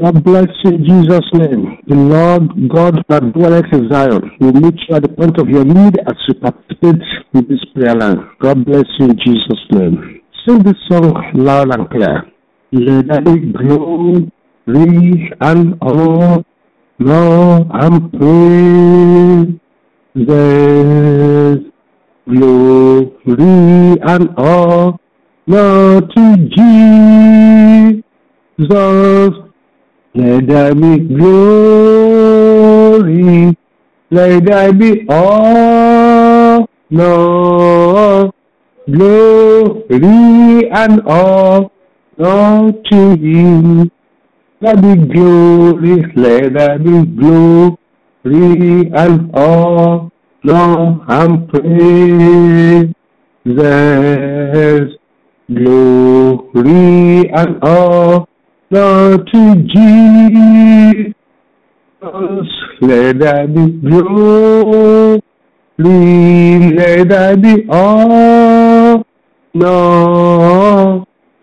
God bless you in Jesus' name. The Lord God that dwelleth in Zion will meet you at the point of your need as you participate in this prayer line. God bless you in Jesus' name. Sing this song loud and clear. Let it glory and all, Lord, I'm praying. There's glory and all, Lord, to Jesus. Let there be glory, let there be honor, glory and honor to Him. Let be glory, let there be glory and honor and praise. Glory and honor to Jesus, let there be glory, let there be honor,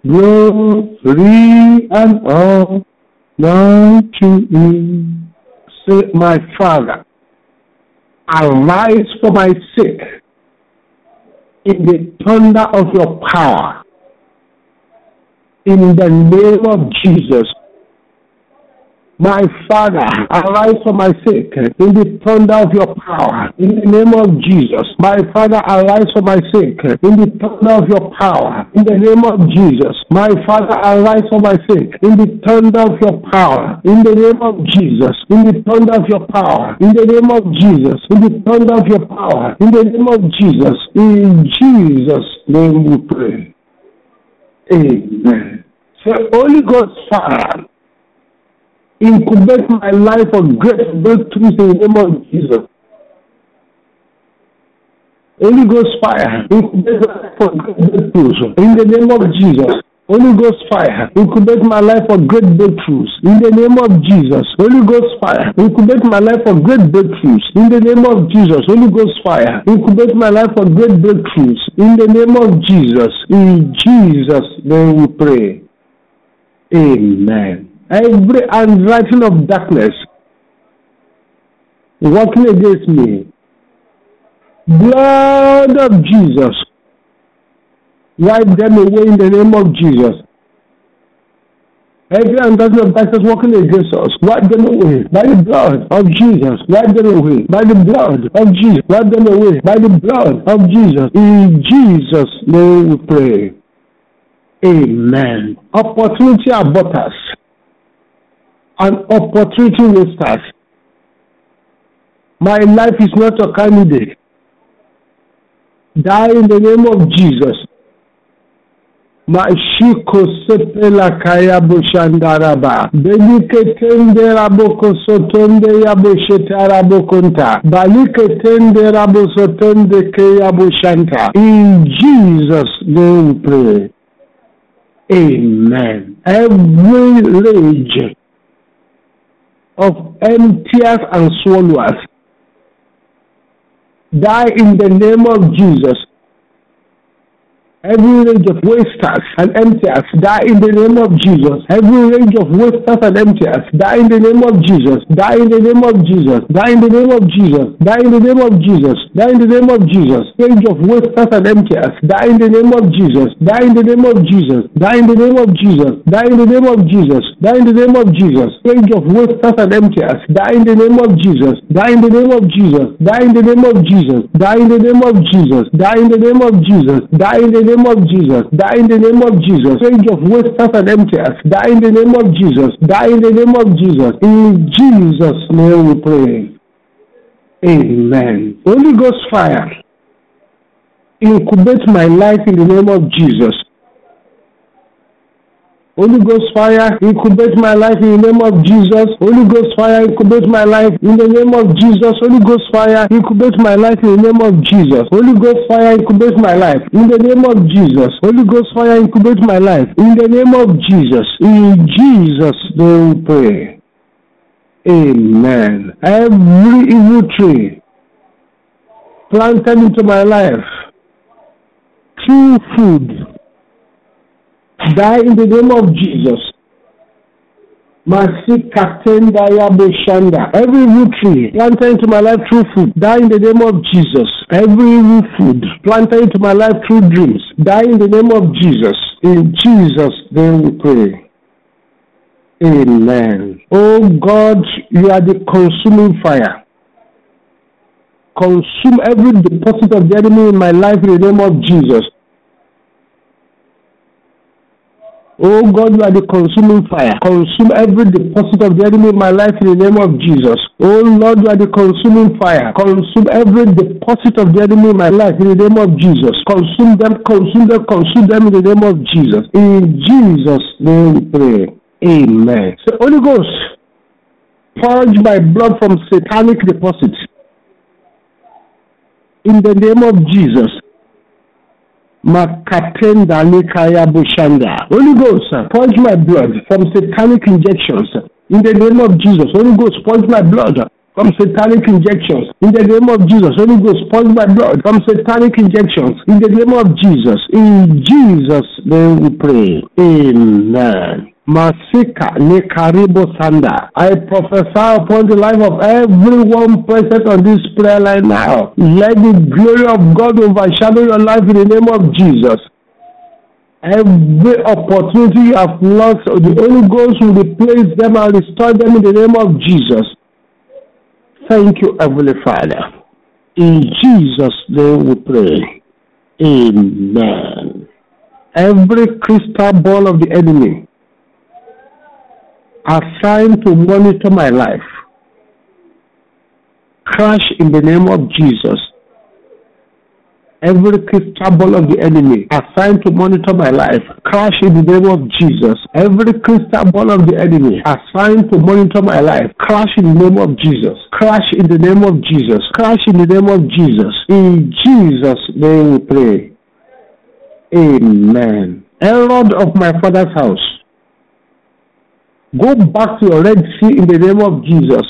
glory and all, honor to Him. Say, my Father, arise for my sake in the thunder of your power in the name of Jesus. My Father, arise for my sake in the thunder of your power. In the name of Jesus. My Father, arise for my sake in the thunder of your power. In the name of Jesus. My Father, arise for my sake in the thunder of your power. In the name of Jesus. In the thunder of your power. In the name of Jesus. In the thunder of your power. In the name of Jesus. In Jesus' name we pray. Amen. Say, Holy Ghost fire, incubate my life for great breakthroughs in the name of Jesus. Holy Ghost fire, incubate my life for great breakthroughs in the name of Jesus. Holy Ghost fire, incubate my life for great breakthroughs in the name of Jesus. Holy Ghost fire, incubate my life for great breakthroughs in the name of Jesus. Holy Ghost fire, incubate my life for great breakthroughs in the name of Jesus. In Jesus' name we pray. Amen. Every handwriting of darkness working against me, blood of Jesus Wipe them away in the name of Jesus. Every ungodly of darkness working against us, wipe them away by the blood of Jesus. Wipe them away by the blood of Jesus. Wipe them away by the blood of Jesus. In Jesus' name we pray. Amen. Opportunity aborters An opportunity with us. My life is not a candidate. Die in the name of Jesus. Mashiko sepela kaya bushandaraba. Belike tende raboko sotonde yabo shetarabokonta. Balike tende rabo sotonde ke yabo shanta. In Jesus' name pray. Amen. Every rage of emptiers and swallowers die in the name of Jesus. Every range of wasters and emptiers die in the name of Jesus. Every range of wasters and emptiers die in the name of Jesus. Die in the name of Jesus. Die in the name of Jesus. Die in the name of Jesus. Die in the name of Jesus. Range of wasters and emptiers die in the name of Jesus. Die in the name of Jesus. Die in the name of Jesus. Die in the name of Jesus. Die in the name of Jesus. Range of wasters and emptiers die in the name of Jesus. Die in the name of Jesus. Die in the name of Jesus. Die in the name of Jesus. Die in the name of Jesus. Die in the name name of Jesus. Die in the name of Jesus. Range of wasters and emptiers. Die in the name of Jesus. Die in the name of Jesus. In Jesus' name we pray. Amen. Holy Ghost fire. Incubate my life in the name of Jesus. Holy Ghost fire, incubate my life in the name of Jesus. Holy Ghost fire, incubate my life in the name of Jesus. Holy Ghost fire, incubate my life in the name of Jesus. Holy Ghost fire, incubate my life in the name of Jesus. Holy Ghost fire, incubate my life in the name of Jesus. In Jesus' name we pray. Amen. Every evil tree planted into my life true food Die in the name of Jesus. Masikatenda Yaboshanda. Every root tree planted into my life through food, die in the name of Jesus. Every root food planted into my life through dreams, die in the name of Jesus. In Jesus' name we pray. Amen. Oh God, you are the consuming fire. Consume every deposit of the enemy in my life in the name of Jesus. Oh God, you are the consuming fire. Consume every deposit of the enemy in my life in the name of Jesus. Oh Lord, you are the consuming fire. Consume every deposit of the enemy in my life in the name of Jesus. Consume them, consume them, consume them in the name of Jesus. In Jesus' name we pray. Amen. So Holy Ghost, purge my blood from satanic deposits. In the name of Jesus. Holy Ghost, purge my blood from satanic injections. In the name of Jesus. Holy Ghost, purge my blood from satanic injections. In the name of Jesus. Holy Ghost, purge my blood from satanic injections. In the name of Jesus. In Jesus' name we pray. Amen. Masika Nekaribo Sanda. I prophesy upon the life of everyone present on this prayer line now. Let the glory of God overshadow your life in the name of Jesus. Every opportunity you have lost, the Holy Ghost will replace them and restore them in the name of Jesus. Thank you, Heavenly Father. In Jesus' name we pray. Amen. Every crystal ball of the enemy assigned to monitor my life crash in the name of Jesus. Every crystal ball of the enemy assigned to monitor my life crash in the name of Jesus. Every crystal ball of the enemy assigned to monitor my life crash in the name of Jesus. Crash in the name of Jesus. Crash in the name of Jesus. In Jesus' name we pray. Amen. Herod of my father's house Go back to your Red Sea in the name of Jesus.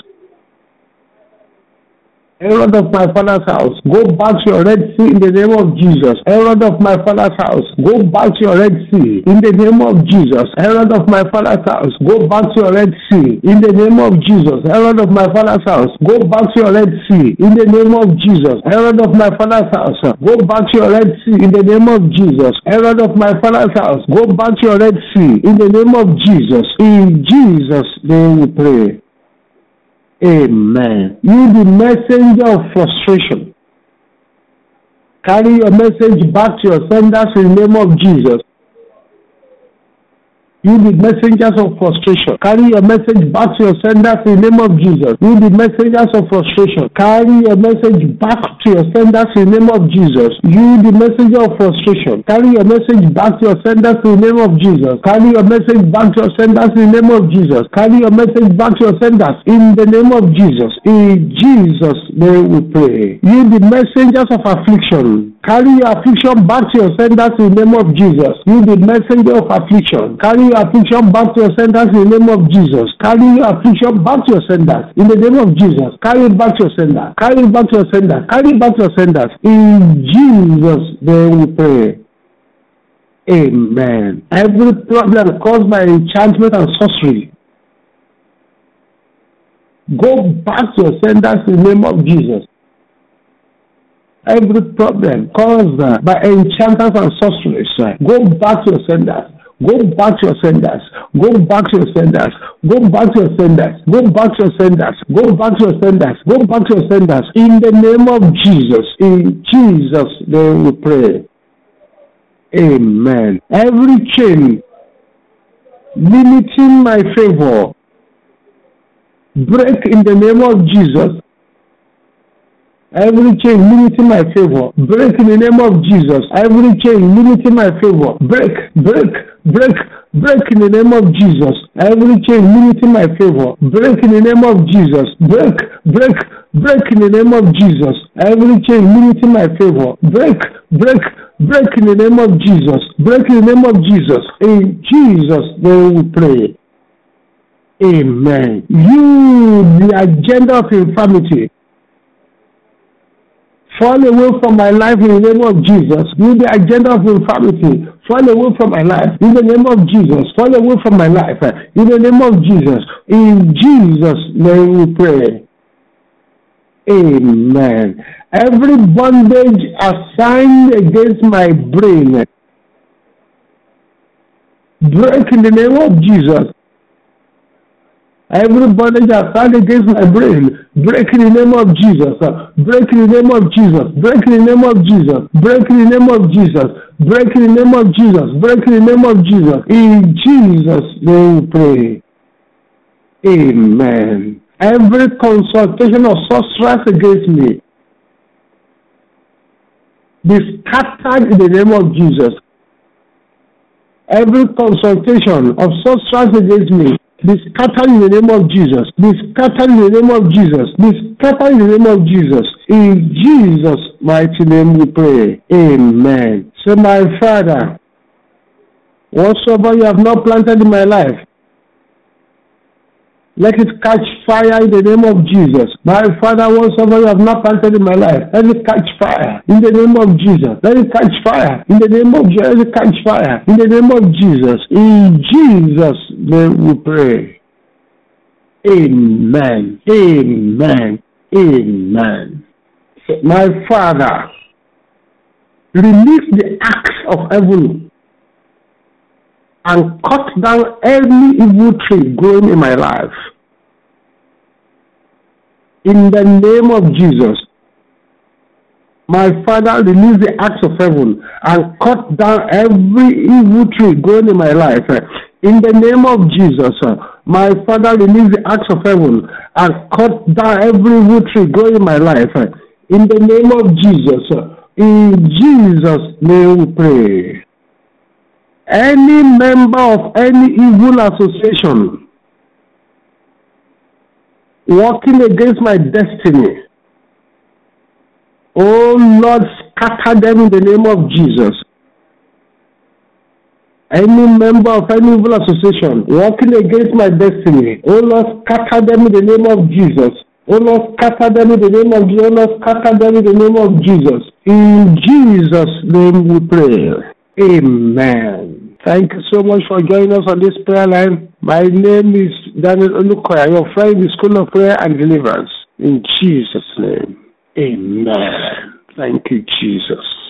Herod of my father's house, go back to your Red Sea in the name of Jesus. Herod of my father's house, go back to your Red Sea in the name of Jesus. Herod of my father's house, go back to your Red Sea in the name of Jesus. Herod of my father's house, go back to your Red Sea in the name of Jesus. Herod of my father's house, go back to your Red Sea in the name of Jesus. Herod of my father's house, go back to your Red Sea in the name of Jesus. In Jesus' name we pray. Amen. You the messenger of frustration. Carry your message back to your senders in the name of Jesus. You the messengers of frustration. Carry your message back to your senders in the name of Jesus. You the messengers of frustration. Carry your message back to your senders in the name of Jesus. You the messenger of frustration. Carry your message back to your senders in the name of Jesus. Carry your message back to your senders in the name of Jesus. Carry your message back to your senders in the name of Jesus. In Jesus' name we pray. You the messengers of affliction. Carry your affliction back to your senders in the name of Jesus. You the messenger of affliction. Carry affliction back to your senders in the name of Jesus. Carry your affliction back to your senders in the name of Jesus. Carry it back to your sender. Carry it back to your sender. Carry it back to your senders. In Jesus' name we pray. Amen. Every problem caused by enchantment and sorcery, go back to your senders in the name of Jesus. Every problem caused by enchanters and sorceries, uh, go back to your senders. Go back to your senders. Go back to your senders. Go back to your senders. Go back to your senders. Go back to your senders. Go back to your senders. In the name of Jesus. In Jesus' name we pray. Amen. Every chain limiting my favor break in the name of Jesus. Every chain limiting my favor, break in the name of Jesus. Every chain limiting my favor, break, break, break, break in the name of Jesus. Every chain limiting my favor, break in the name of Jesus. Break, break, break in the name of Jesus. Every chain limiting my favor, break, break, break in the name of Jesus. Break in the name of Jesus. In Jesus' name we pray. Amen. You, the agenda of infirmity, Fall away from my life in the name of Jesus. You the agenda of infirmity. Fall away from my life in the name of Jesus. Fall away from my life in the name of Jesus. In Jesus' name we pray. Amen. Every bondage assigned against my brain, break in the name of Jesus. Every bondage assigned against my brain, break in the name of Jesus. Uh, break in the name of Jesus. Break in the name of Jesus. Break in the name of Jesus. Break in the name of Jesus. Break in the name of Jesus. In Jesus' name pray. Amen. Every consultation of sorcerers against me be scattered in the name of Jesus. Every consultation of sorcerers against me be scattered in the name of Jesus. Be scattered in the name of Jesus. Be scattered in the name of Jesus. In Jesus' mighty name we pray. Amen. So my Father, whatsoever you have not planted in my life, let it catch fire in the name of Jesus. My Father, whatsoever you have not planted in my life, let it catch fire in the name of Jesus. Let it catch fire in the name of Jesus. Let it catch fire in the name of Jesus. In Jesus' name we pray. Amen. Amen. Amen. My Father, release the axe of heaven and cut down any evil tree growing in my life. In the name of Jesus, my Father, release the axe of heaven and cut down every evil tree growing in my life. In the name of Jesus, uh, my Father, release the axe of heaven and cut down every root tree growing in my life. Uh, in the name of Jesus, uh, in Jesus' name we pray any member of any evil association working against my destiny, oh Lord, scatter them in the name of Jesus. Any member of any evil association working against my destiny, oh Lord, scatter them in the name of Jesus. Oh Lord, scatter them in the name of Jesus. Oh Lord, scatter them in the name of Jesus. In Jesus' name we pray. Amen. Thank you so much for joining us on this prayer line. My name is Daniel Olukoya, your friend in the School of Prayer and Deliverance. In Jesus' name. Amen. Thank you, Jesus.